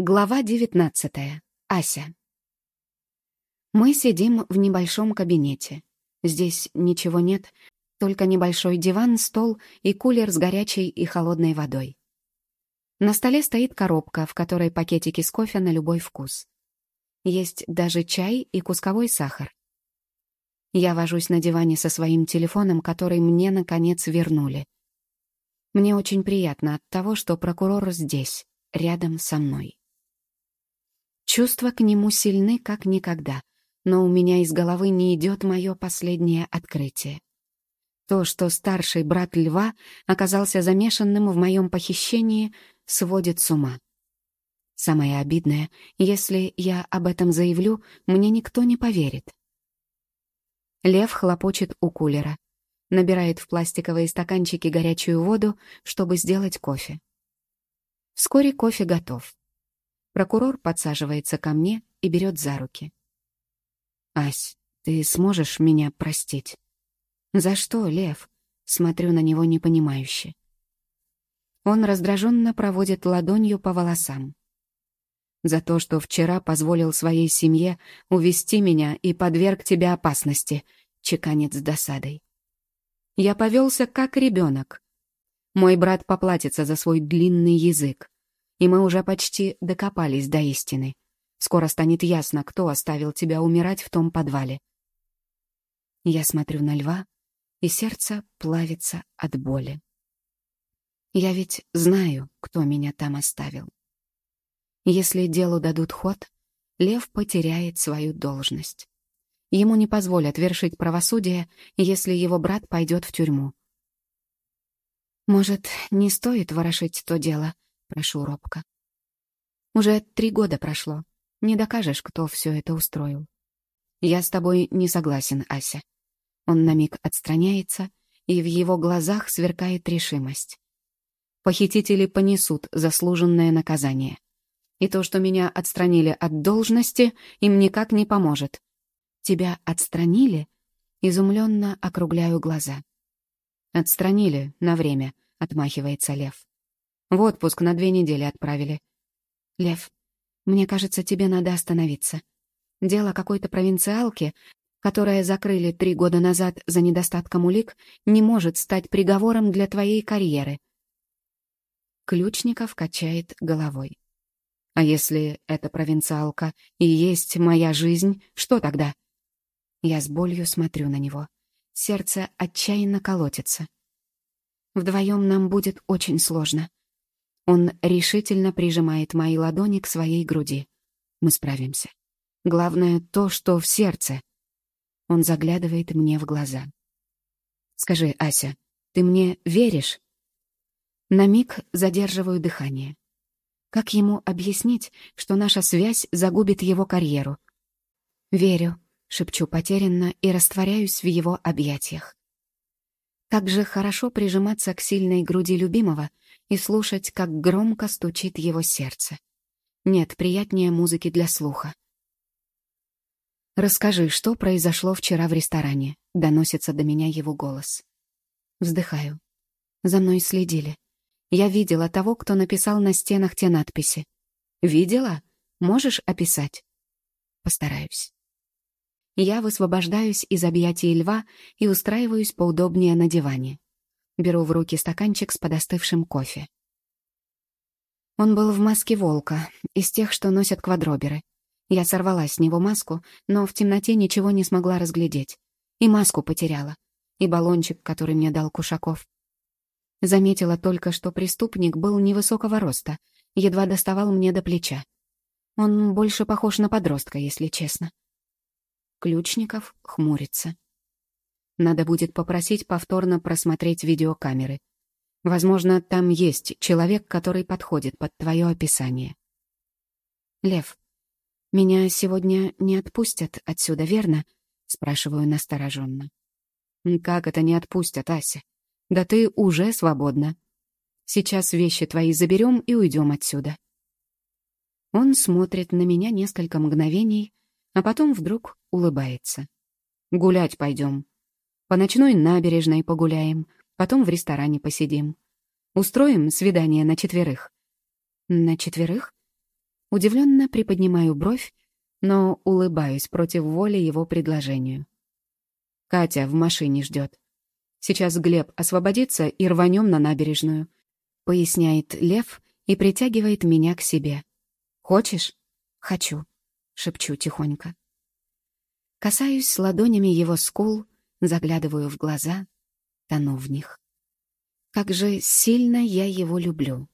Глава 19. Ася. Мы сидим в небольшом кабинете. Здесь ничего нет, только небольшой диван, стол и кулер с горячей и холодной водой. На столе стоит коробка, в которой пакетики с кофе на любой вкус. Есть даже чай и кусковой сахар. Я вожусь на диване со своим телефоном, который мне, наконец, вернули. Мне очень приятно от того, что прокурор здесь, рядом со мной. Чувства к нему сильны, как никогда, но у меня из головы не идет мое последнее открытие. То, что старший брат Льва оказался замешанным в моем похищении, сводит с ума. Самое обидное, если я об этом заявлю, мне никто не поверит. Лев хлопочет у кулера. Набирает в пластиковые стаканчики горячую воду, чтобы сделать кофе. Вскоре кофе готов. Прокурор подсаживается ко мне и берет за руки. «Ась, ты сможешь меня простить?» «За что, Лев?» Смотрю на него непонимающе. Он раздраженно проводит ладонью по волосам. «За то, что вчера позволил своей семье увести меня и подверг тебя опасности», — чеканит с досадой. «Я повелся как ребенок. Мой брат поплатится за свой длинный язык и мы уже почти докопались до истины. Скоро станет ясно, кто оставил тебя умирать в том подвале. Я смотрю на льва, и сердце плавится от боли. Я ведь знаю, кто меня там оставил. Если делу дадут ход, лев потеряет свою должность. Ему не позволят вершить правосудие, если его брат пойдет в тюрьму. Может, не стоит ворошить то дело, прошу робко. Уже три года прошло. Не докажешь, кто все это устроил. Я с тобой не согласен, Ася. Он на миг отстраняется, и в его глазах сверкает решимость. Похитители понесут заслуженное наказание. И то, что меня отстранили от должности, им никак не поможет. Тебя отстранили? Изумленно округляю глаза. Отстранили на время, отмахивается Лев. В отпуск на две недели отправили. Лев, мне кажется, тебе надо остановиться. Дело какой-то провинциалки, которая закрыли три года назад за недостатком улик, не может стать приговором для твоей карьеры. Ключников качает головой. А если эта провинциалка и есть моя жизнь, что тогда? Я с болью смотрю на него. Сердце отчаянно колотится. Вдвоем нам будет очень сложно. Он решительно прижимает мои ладони к своей груди. Мы справимся. Главное то, что в сердце. Он заглядывает мне в глаза. «Скажи, Ася, ты мне веришь?» На миг задерживаю дыхание. Как ему объяснить, что наша связь загубит его карьеру? «Верю», — шепчу потерянно и растворяюсь в его объятиях. Как же хорошо прижиматься к сильной груди любимого и слушать, как громко стучит его сердце. Нет приятнее музыки для слуха. «Расскажи, что произошло вчера в ресторане?» — доносится до меня его голос. Вздыхаю. За мной следили. Я видела того, кто написал на стенах те надписи. «Видела? Можешь описать?» Постараюсь. Я высвобождаюсь из объятий льва и устраиваюсь поудобнее на диване. Беру в руки стаканчик с подостывшим кофе. Он был в маске волка, из тех, что носят квадроберы. Я сорвала с него маску, но в темноте ничего не смогла разглядеть. И маску потеряла, и баллончик, который мне дал Кушаков. Заметила только, что преступник был невысокого роста, едва доставал мне до плеча. Он больше похож на подростка, если честно. Ключников хмурится. Надо будет попросить повторно просмотреть видеокамеры. Возможно, там есть человек, который подходит под твое описание. Лев, меня сегодня не отпустят отсюда, верно? Спрашиваю настороженно. Как это не отпустят, Ася? Да ты уже свободна. Сейчас вещи твои заберем и уйдем отсюда. Он смотрит на меня несколько мгновений, а потом вдруг улыбается. «Гулять пойдем. По ночной набережной погуляем, потом в ресторане посидим. Устроим свидание на четверых». «На четверых?» Удивленно приподнимаю бровь, но улыбаюсь против воли его предложению. Катя в машине ждет. Сейчас Глеб освободится и рванем на набережную, поясняет Лев и притягивает меня к себе. Хочешь? Хочу, шепчу тихонько. Касаюсь ладонями его скул, заглядываю в глаза, тону в них. Как же сильно я его люблю.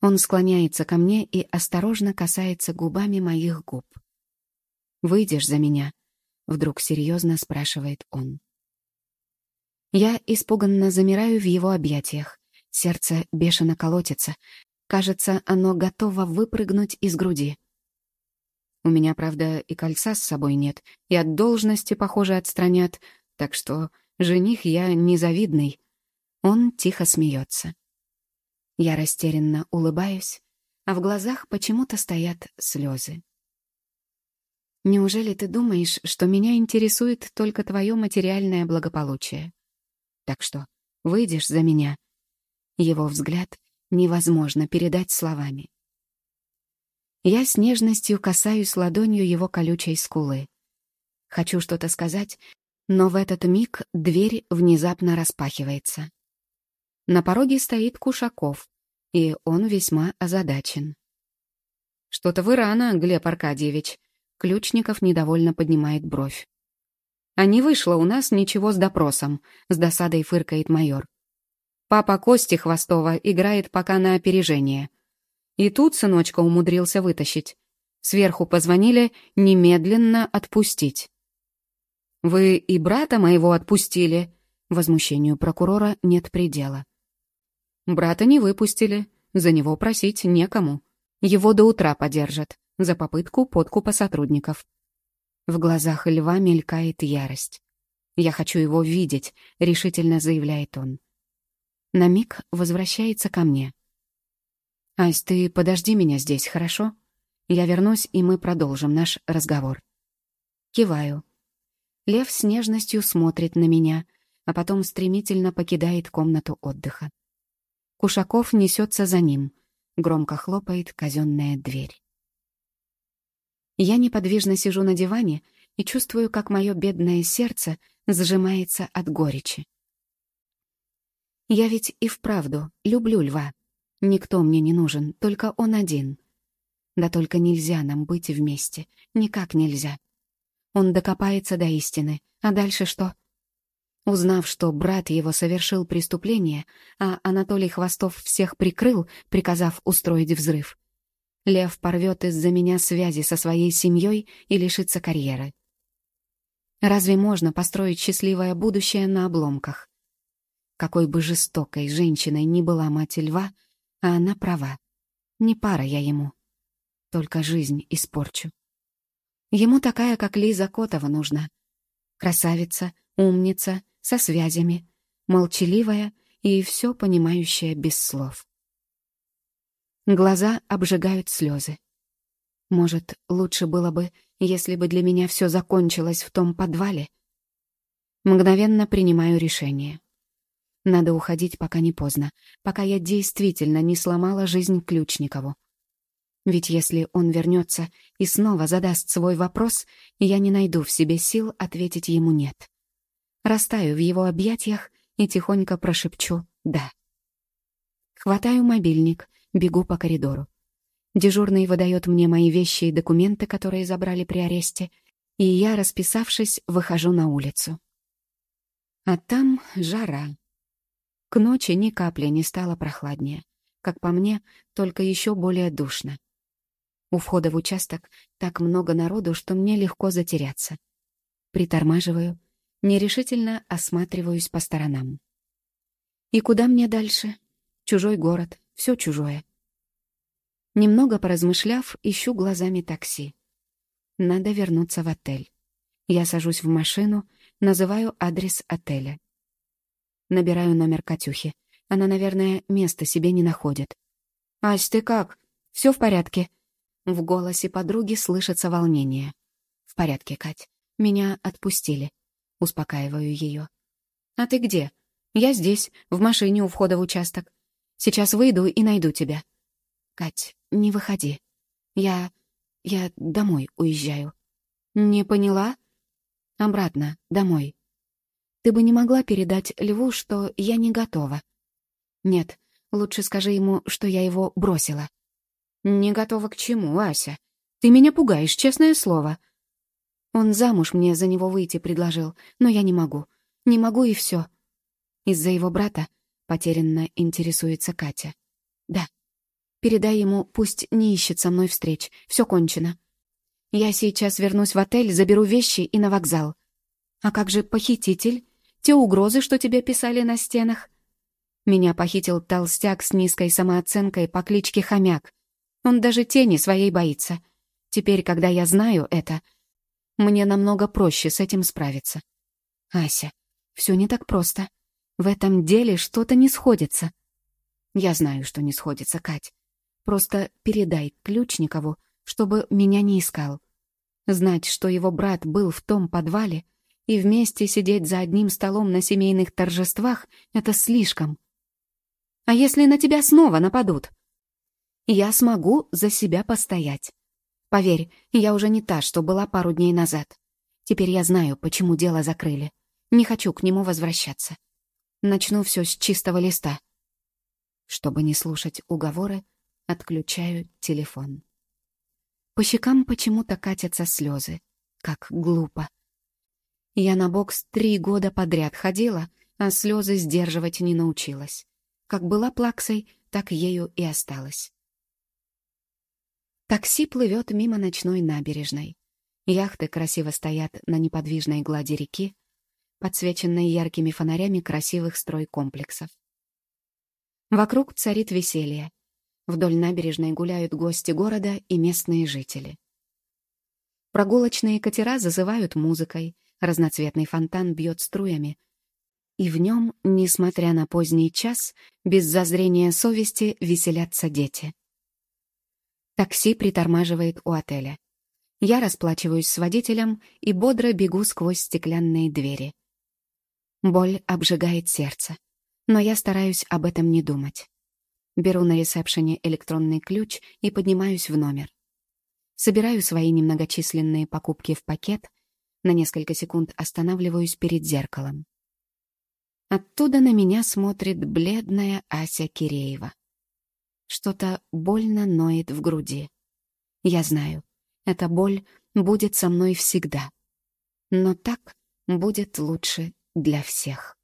Он склоняется ко мне и осторожно касается губами моих губ. «Выйдешь за меня?» — вдруг серьезно спрашивает он. Я испуганно замираю в его объятиях. Сердце бешено колотится. Кажется, оно готово выпрыгнуть из груди. У меня, правда, и кольца с собой нет, и от должности, похоже, отстранят, так что жених я незавидный. Он тихо смеется. Я растерянно улыбаюсь, а в глазах почему-то стоят слезы. Неужели ты думаешь, что меня интересует только твое материальное благополучие? Так что выйдешь за меня. Его взгляд невозможно передать словами. Я с нежностью касаюсь ладонью его колючей скулы. Хочу что-то сказать, но в этот миг дверь внезапно распахивается. На пороге стоит Кушаков, и он весьма озадачен. «Что-то вы рано, Глеб Аркадьевич», — Ключников недовольно поднимает бровь. «А не вышло у нас ничего с допросом», — с досадой фыркает майор. «Папа Кости Хвостова играет пока на опережение. И тут сыночка умудрился вытащить. Сверху позвонили немедленно отпустить». «Вы и брата моего отпустили?» Возмущению прокурора нет предела. Брата не выпустили, за него просить некому. Его до утра подержат за попытку подкупа сотрудников. В глазах льва мелькает ярость. «Я хочу его видеть», — решительно заявляет он. На миг возвращается ко мне. «Ась, ты подожди меня здесь, хорошо? Я вернусь, и мы продолжим наш разговор». Киваю. Лев с нежностью смотрит на меня, а потом стремительно покидает комнату отдыха. Кушаков несется за ним. Громко хлопает казенная дверь. Я неподвижно сижу на диване и чувствую, как мое бедное сердце сжимается от горечи. Я ведь и вправду люблю льва. Никто мне не нужен, только он один. Да только нельзя нам быть вместе, никак нельзя. Он докопается до истины, а дальше что? Узнав, что брат его совершил преступление, а Анатолий Хвостов всех прикрыл, приказав устроить взрыв, Лев порвет из-за меня связи со своей семьей и лишится карьеры. Разве можно построить счастливое будущее на обломках? Какой бы жестокой женщиной ни была мать льва, а она права. Не пара я ему. Только жизнь испорчу. Ему такая, как Лиза Котова, нужна. Красавица, умница, со связями, молчаливая и все понимающая без слов. Глаза обжигают слезы. Может, лучше было бы, если бы для меня все закончилось в том подвале? Мгновенно принимаю решение. Надо уходить, пока не поздно, пока я действительно не сломала жизнь Ключникову. Ведь если он вернется и снова задаст свой вопрос, я не найду в себе сил ответить ему «нет». Растаю в его объятиях и тихонько прошепчу «да». Хватаю мобильник, бегу по коридору. Дежурный выдает мне мои вещи и документы, которые забрали при аресте, и я, расписавшись, выхожу на улицу. А там жара. К ночи ни капли не стало прохладнее. Как по мне, только еще более душно. У входа в участок так много народу, что мне легко затеряться. Притормаживаю, Нерешительно осматриваюсь по сторонам. И куда мне дальше? Чужой город, все чужое. Немного поразмышляв, ищу глазами такси. Надо вернуться в отель. Я сажусь в машину, называю адрес отеля. Набираю номер Катюхи. Она, наверное, места себе не находит. «Ась, ты как? Все в порядке?» В голосе подруги слышится волнение. «В порядке, Кать. Меня отпустили. Успокаиваю ее. «А ты где?» «Я здесь, в машине у входа в участок. Сейчас выйду и найду тебя». «Кать, не выходи. Я... я домой уезжаю». «Не поняла?» «Обратно, домой. Ты бы не могла передать Льву, что я не готова?» «Нет, лучше скажи ему, что я его бросила». «Не готова к чему, Ася? Ты меня пугаешь, честное слово». Он замуж мне за него выйти предложил, но я не могу. Не могу и все. Из-за его брата потерянно интересуется Катя. Да. Передай ему, пусть не ищет со мной встреч. Все кончено. Я сейчас вернусь в отель, заберу вещи и на вокзал. А как же похититель? Те угрозы, что тебе писали на стенах? Меня похитил толстяк с низкой самооценкой по кличке Хомяк. Он даже тени своей боится. Теперь, когда я знаю это, мне намного проще с этим справиться. Ася, все не так просто. В этом деле что-то не сходится. Я знаю, что не сходится, Кать. Просто передай Ключникову, чтобы меня не искал. Знать, что его брат был в том подвале, и вместе сидеть за одним столом на семейных торжествах — это слишком. А если на тебя снова нападут? Я смогу за себя постоять. Поверь, я уже не та, что была пару дней назад. Теперь я знаю, почему дело закрыли. Не хочу к нему возвращаться. Начну все с чистого листа. Чтобы не слушать уговоры, отключаю телефон. По щекам почему-то катятся слезы. Как глупо. Я на бокс три года подряд ходила, а слезы сдерживать не научилась. Как была плаксой, так ею и осталась. Такси плывет мимо ночной набережной. Яхты красиво стоят на неподвижной глади реки, подсвеченной яркими фонарями красивых стройкомплексов. Вокруг царит веселье. Вдоль набережной гуляют гости города и местные жители. Прогулочные катера зазывают музыкой, разноцветный фонтан бьет струями. И в нем, несмотря на поздний час, без зазрения совести веселятся дети. Такси притормаживает у отеля. Я расплачиваюсь с водителем и бодро бегу сквозь стеклянные двери. Боль обжигает сердце, но я стараюсь об этом не думать. Беру на ресепшене электронный ключ и поднимаюсь в номер. Собираю свои немногочисленные покупки в пакет, на несколько секунд останавливаюсь перед зеркалом. Оттуда на меня смотрит бледная Ася Киреева. Что-то больно ноет в груди. Я знаю, эта боль будет со мной всегда. Но так будет лучше для всех.